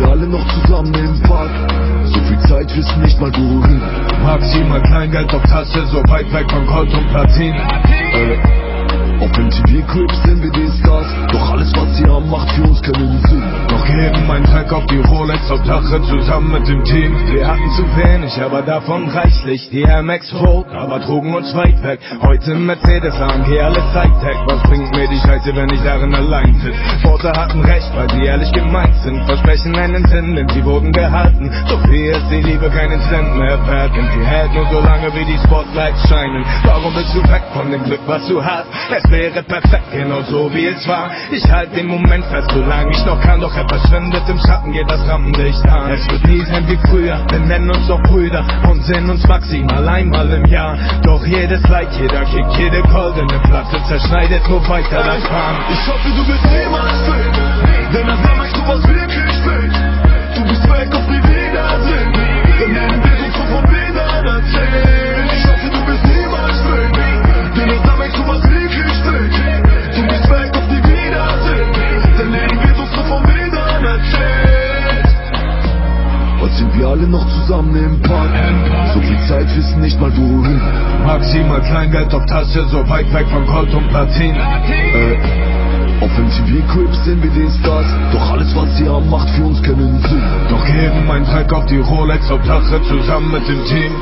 wir alle noch zusammen im Park. So viel Zeit, wissen nicht mal wohin. Maximal Kleingeld auf Tasse, so weit weg von Gold und Platin. Äh, auf MTV-Clips sind wir die Stars. Doch alles, was sie haben, macht für uns keinen Sinn. Doch geben mein Track auf die Rolex auf Dache zusammen mit dem Team. Wir hatten zu wenig, aber davon reichlich. Die MX Vogue, aber trugen uns weit weg. Heute Mercedes AMG, alles Hightech. Was bringt mir die Scheiße, wenn ich darin allein sitz? Worte hatten recht, weil sie ehrlich gemeint sind. Versprechen einen Sinn, denn sie wurden gehalten. Doch hier ist die Liebe keinen Cent mehr wert. Denn sie hält nur so lange, wie die Spotlights scheinen. Warum bist du weg von dem Glück, was du hast? Es wäre perfekt, genau so wie es war. Ich halte den Moment fest, solange ich noch kann. Doch er verschwindet im Schatten, geht das Rampenlicht an. Es wird nie sein wie früher, wir nennen uns doch Brüder und sehen uns maximal einmal im Jahr. Doch jedes Like, jeder Kick, jede goldene Platte zerschneidet nur weiter das Fahren. Ich hoffe, du wirst niemals wir alle noch zusammen im Park. So viel Zeit, wissen nicht mal wohin. Maximal Kleingeld auf Tasche, so weit weg von Gold und Platin. Äh, auf MTV-Crips sind wir die Stars. Doch alles, was sie haben, macht für uns keinen Sinn. Doch geben mein Track auf die Rolex auf Dache zusammen mit dem Team.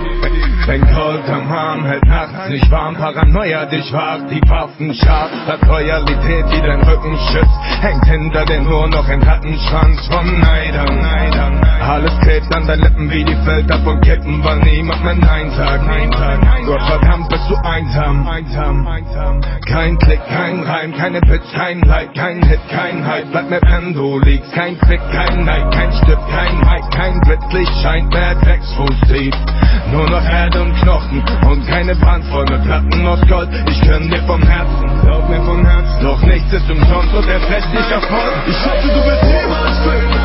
Denn Gold am Hahn hält nachts nicht warm, Paranoia dich wagt, die Waffen scharf, hat Loyalität, die dein Rücken schützt, hängt hinter dir nur noch ein Rattenschwanz von Neidern. Neidern. Alles klebt an deinen Lippen wie die Felder von Kippen, weil niemand mehr Nein sagt. Nein sagt. Gott verdammt bist du einsam. Kein Klick, kein Reim, keine Bits, kein Like, kein Hit, kein Hype, bleib mir wenn du liegst. Kein Fick, kein Neid, kein Stift, kein Mic, kein Blitzlicht scheint mehr Drecksfuß tief. Nur noch Erde und Knochen und keine brandvolle Platten aus Gold. Ich gönn dir vom Herzen, glaub mir vom Herzen. Doch nichts ist umsonst und erst recht nicht Erfolg. Ich hoffe, du wirst niemals füllen,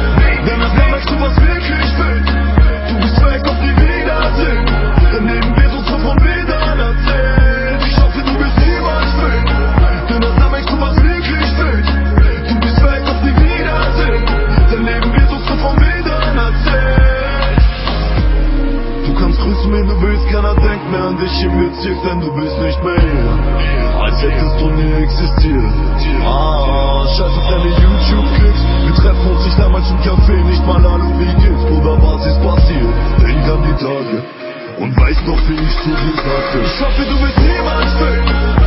keiner denkt mehr an dich im Bezirk, denn du bist nicht mehr hier. Als hättest du nie existiert. Ah, scheiß auf deine YouTube-Klicks. Wir treffen uns nicht damals im Café, nicht mal Hallo, wie geht's, Bruder, was ist passiert? Denk an die Tage und weiß noch, wie ich zu dir sagte. Ich hoffe, du wirst niemals das